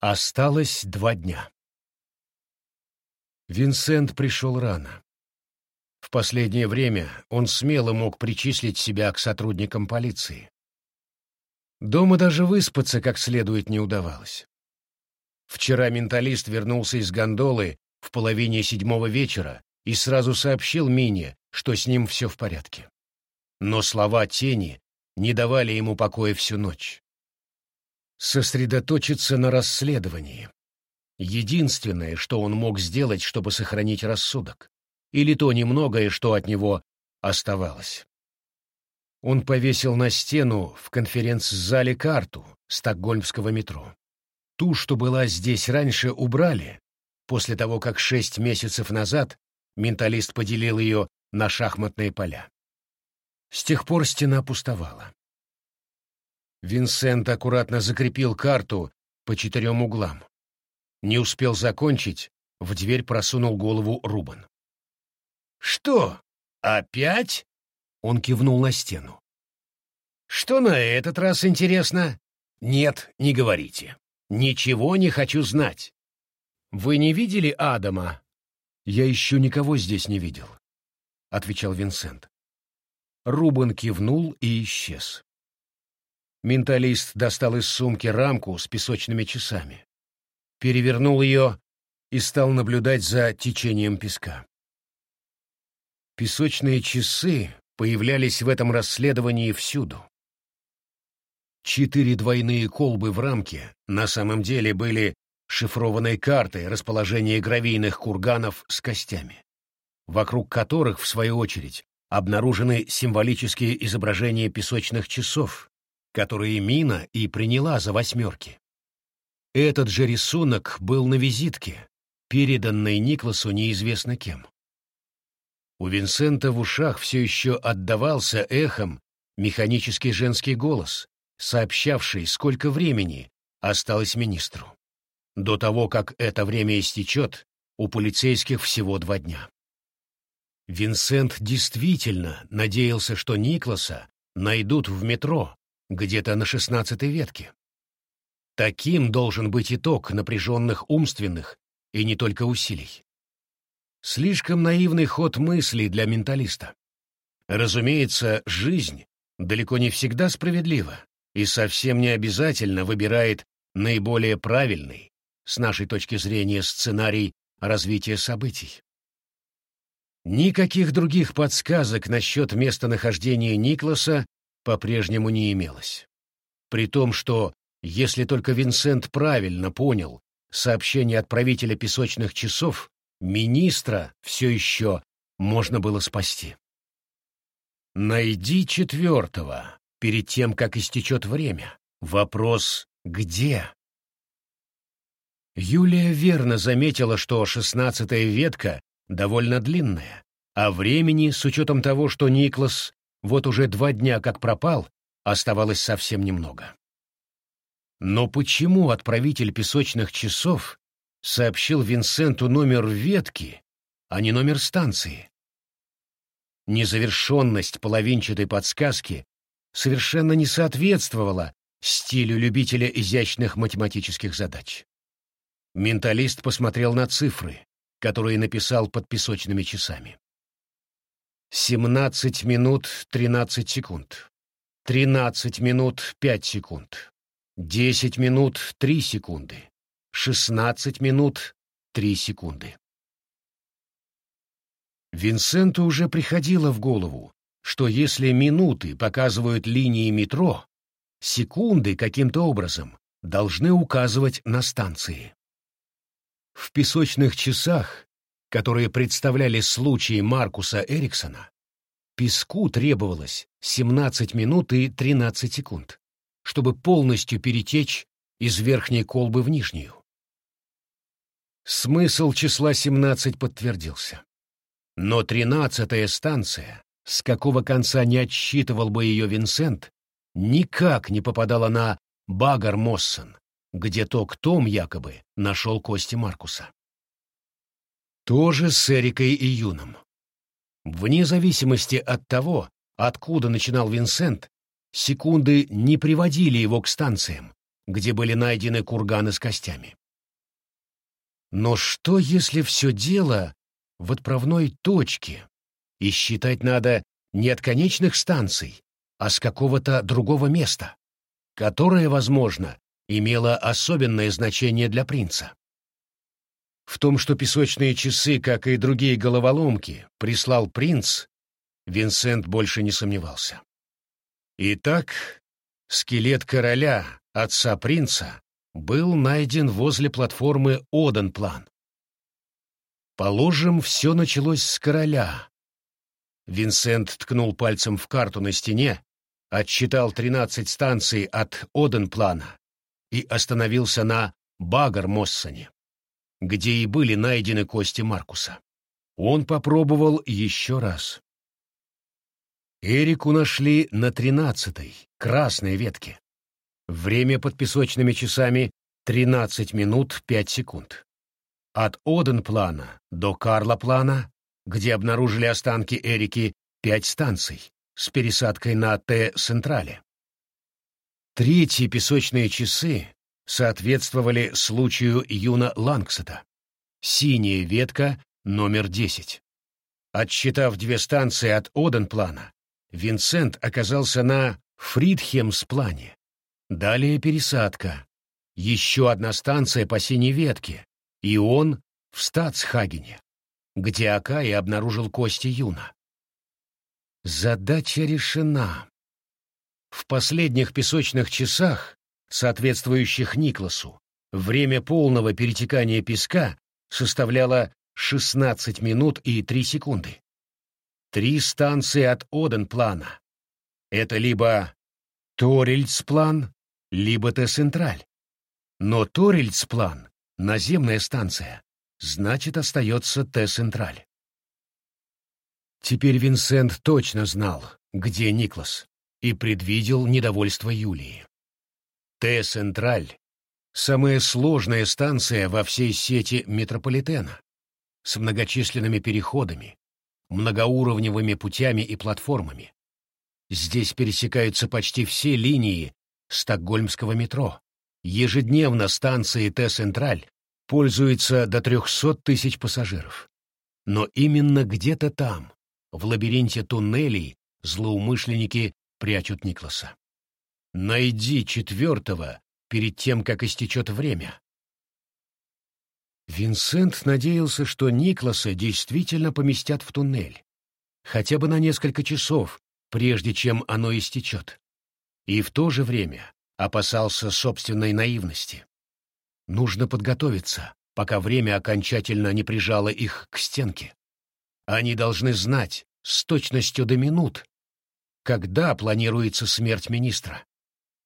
Осталось два дня. Винсент пришел рано. В последнее время он смело мог причислить себя к сотрудникам полиции. Дома даже выспаться как следует не удавалось. Вчера менталист вернулся из гондолы в половине седьмого вечера и сразу сообщил Мине, что с ним все в порядке. Но слова тени не давали ему покоя всю ночь сосредоточиться на расследовании. Единственное, что он мог сделать, чтобы сохранить рассудок, или то немногое, что от него оставалось. Он повесил на стену в конференц-зале карту стокгольмского метро. Ту, что была здесь раньше, убрали, после того, как шесть месяцев назад менталист поделил ее на шахматные поля. С тех пор стена пустовала. Винсент аккуратно закрепил карту по четырем углам. Не успел закончить, в дверь просунул голову Рубан. «Что, опять?» — он кивнул на стену. «Что на этот раз интересно?» «Нет, не говорите. Ничего не хочу знать. Вы не видели Адама?» «Я еще никого здесь не видел», — отвечал Винсент. Рубан кивнул и исчез. Менталист достал из сумки рамку с песочными часами, перевернул ее и стал наблюдать за течением песка. Песочные часы появлялись в этом расследовании всюду. Четыре двойные колбы в рамке на самом деле были шифрованной картой расположения гравийных курганов с костями, вокруг которых, в свою очередь, обнаружены символические изображения песочных часов, которые Мина и приняла за восьмерки. Этот же рисунок был на визитке, переданной Никласу неизвестно кем. У Винсента в ушах все еще отдавался эхом механический женский голос, сообщавший, сколько времени осталось министру. До того, как это время истечет, у полицейских всего два дня. Винсент действительно надеялся, что Никласа найдут в метро, где-то на шестнадцатой ветке. Таким должен быть итог напряженных умственных и не только усилий. Слишком наивный ход мыслей для менталиста. Разумеется, жизнь далеко не всегда справедлива и совсем не обязательно выбирает наиболее правильный, с нашей точки зрения, сценарий развития событий. Никаких других подсказок насчет местонахождения Никласа по-прежнему не имелось. При том, что, если только Винсент правильно понял сообщение отправителя песочных часов, министра все еще можно было спасти. «Найди четвертого, перед тем, как истечет время. Вопрос «где?» Юлия верно заметила, что шестнадцатая ветка довольно длинная, а времени, с учетом того, что Никлас вот уже два дня как пропал, оставалось совсем немного. Но почему отправитель песочных часов сообщил Винсенту номер ветки, а не номер станции? Незавершенность половинчатой подсказки совершенно не соответствовала стилю любителя изящных математических задач. Менталист посмотрел на цифры, которые написал под песочными часами. Семнадцать минут тринадцать секунд. Тринадцать минут пять секунд. Десять минут три секунды. Шестнадцать минут три секунды. Винсенту уже приходило в голову, что если минуты показывают линии метро, секунды каким-то образом должны указывать на станции. В песочных часах которые представляли случаи Маркуса Эриксона, песку требовалось 17 минут и 13 секунд, чтобы полностью перетечь из верхней колбы в нижнюю. Смысл числа 17 подтвердился. Но тринадцатая станция, с какого конца не отсчитывал бы ее Винсент, никак не попадала на Багар-Моссен, где Ток Том якобы нашел кости Маркуса. Тоже с Эрикой и Юном. Вне зависимости от того, откуда начинал Винсент, секунды не приводили его к станциям, где были найдены курганы с костями. Но что, если все дело в отправной точке, и считать надо не от конечных станций, а с какого-то другого места, которое, возможно, имело особенное значение для принца? В том, что песочные часы, как и другие головоломки, прислал принц, Винсент больше не сомневался. Итак, скелет короля, отца принца, был найден возле платформы Оденплан. Положим, все началось с короля. Винсент ткнул пальцем в карту на стене, отсчитал 13 станций от Оденплана и остановился на Багар-Моссоне, где и были найдены кости Маркуса. Он попробовал еще раз. Эрику нашли на тринадцатой, красной ветке. Время под песочными часами — 13 минут 5 секунд. От Оденплана до Карлоплана, где обнаружили останки Эрики, 5 станций с пересадкой на Т-Централе. Третьи песочные часы соответствовали случаю Юна Лангсета. Синяя ветка номер 10. Отсчитав две станции от Оденплана, Винсент оказался на Фридхемсплане. Далее пересадка. Еще одна станция по синей ветке, и он в Стацхагене, где Акай обнаружил кости Юна. Задача решена. В последних песочных часах, соответствующих Никласу, время полного перетекания песка составляло 16 минут и 3 секунды. Три станции от Оденплана. Это либо Торильцплан, либо Т-Централь. Но Торильцплан — наземная станция, значит, остается Т-Централь. Теперь Винсент точно знал, где Никлас, и предвидел недовольство Юлии. Т-Централь — самая сложная станция во всей сети метрополитена, с многочисленными переходами, многоуровневыми путями и платформами. Здесь пересекаются почти все линии стокгольмского метро. Ежедневно станции Т-Централь пользуются до 300 тысяч пассажиров. Но именно где-то там, в лабиринте туннелей, злоумышленники прячут Никласа. Найди четвертого перед тем, как истечет время, Винсент надеялся, что Никласа действительно поместят в туннель, хотя бы на несколько часов, прежде чем оно истечет. И в то же время опасался собственной наивности. Нужно подготовиться, пока время окончательно не прижало их к стенке. Они должны знать с точностью до минут, когда планируется смерть министра.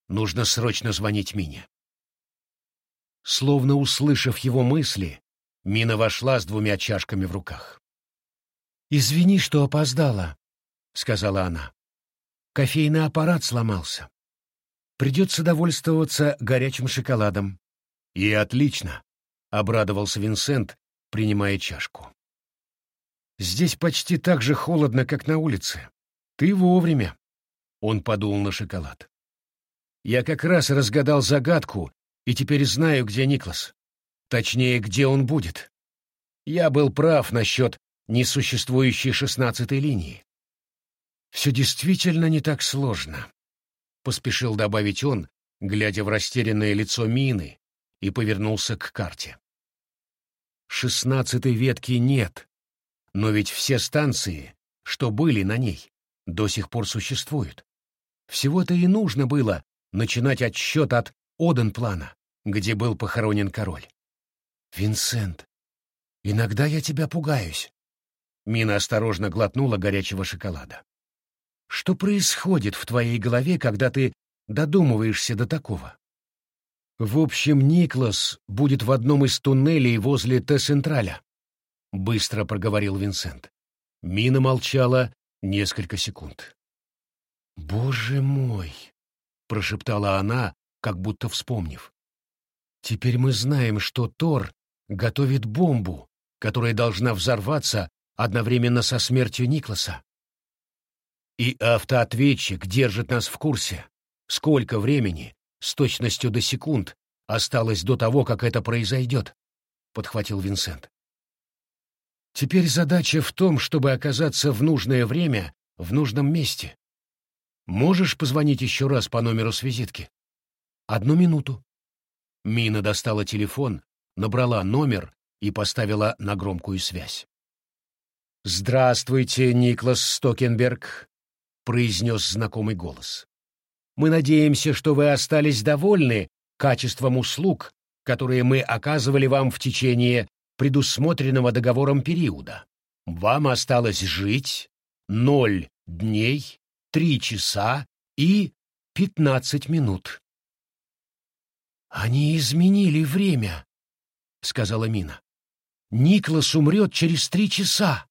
Нужно срочно звонить Мине. Словно услышав его мысли, Мина вошла с двумя чашками в руках. «Извини, что опоздала», — сказала она. «Кофейный аппарат сломался. Придется довольствоваться горячим шоколадом». «И отлично», — обрадовался Винсент, принимая чашку. «Здесь почти так же холодно, как на улице. Ты вовремя». Он подул на шоколад. «Я как раз разгадал загадку и теперь знаю, где Никлас. Точнее, где он будет. Я был прав насчет несуществующей шестнадцатой линии. Все действительно не так сложно, — поспешил добавить он, глядя в растерянное лицо Мины, и повернулся к карте. Шестнадцатой ветки нет, но ведь все станции, что были на ней, до сих пор существуют. Всего-то и нужно было начинать отсчет от Оденплана, где был похоронен король. «Винсент, иногда я тебя пугаюсь». Мина осторожно глотнула горячего шоколада. «Что происходит в твоей голове, когда ты додумываешься до такого?» «В общем, Никлас будет в одном из туннелей возле Т-Централя», — быстро проговорил Винсент. Мина молчала несколько секунд. «Боже мой!» — прошептала она, как будто вспомнив. «Теперь мы знаем, что Тор готовит бомбу, которая должна взорваться одновременно со смертью Никласа. И автоответчик держит нас в курсе, сколько времени с точностью до секунд осталось до того, как это произойдет», — подхватил Винсент. «Теперь задача в том, чтобы оказаться в нужное время в нужном месте. Можешь позвонить еще раз по номеру с визитки?» «Одну минуту». Мина достала телефон, набрала номер и поставила на громкую связь. «Здравствуйте, Никлас Стокенберг», — произнес знакомый голос. «Мы надеемся, что вы остались довольны качеством услуг, которые мы оказывали вам в течение предусмотренного договором периода. Вам осталось жить ноль дней, три часа и пятнадцать минут». «Они изменили время», — сказала Мина. «Никлас умрет через три часа».